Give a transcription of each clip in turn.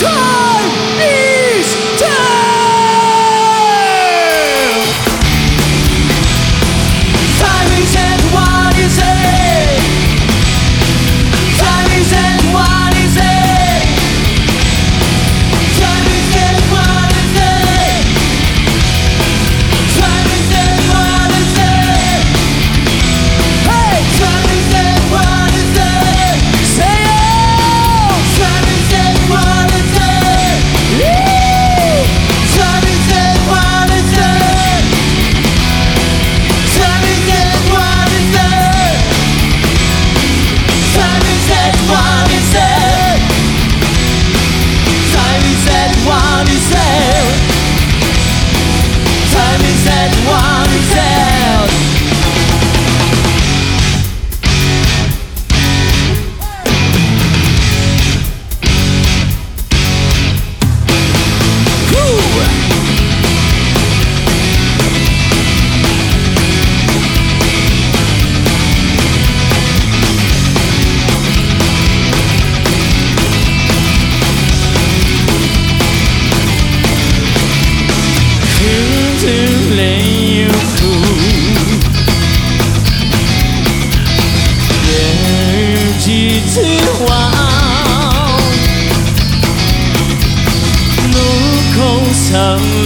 die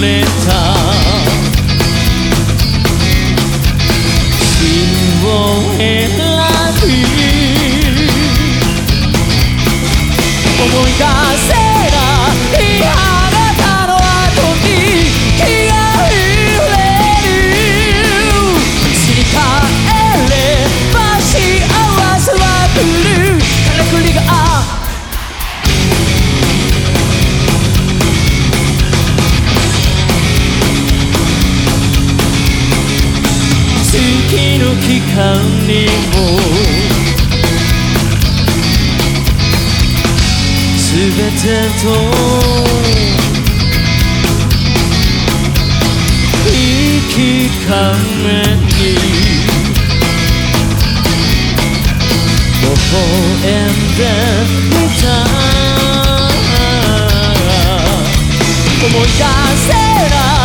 れた。真を選び思い出せない期間にも全てと生きかめに微笑んでみた思い出せない。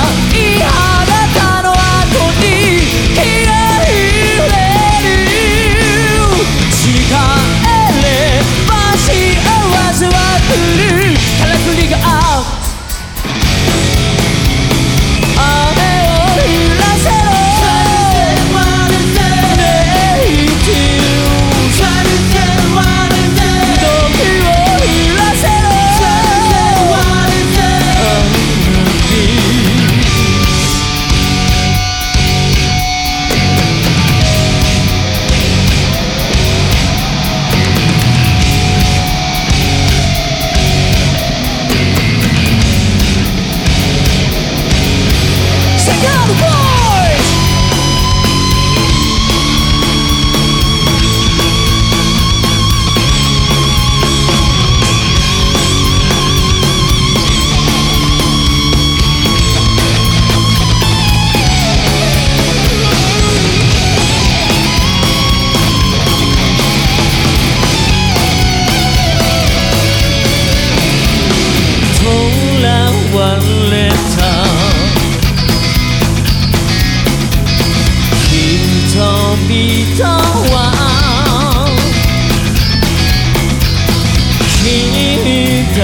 の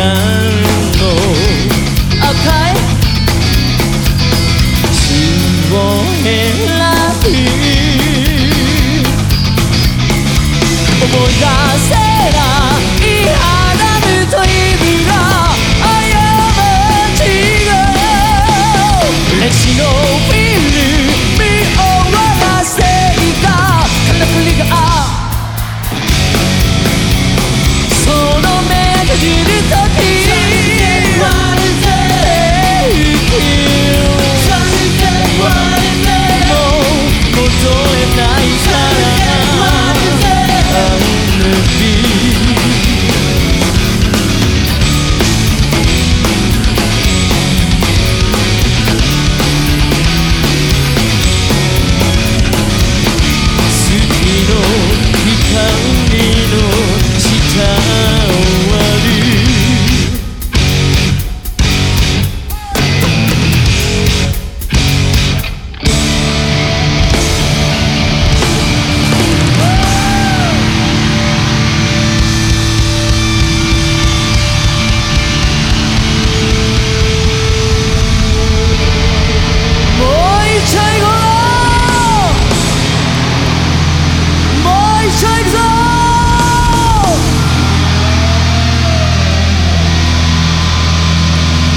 赤い血を選び。思い出せない花見と意味が過ちが歴史の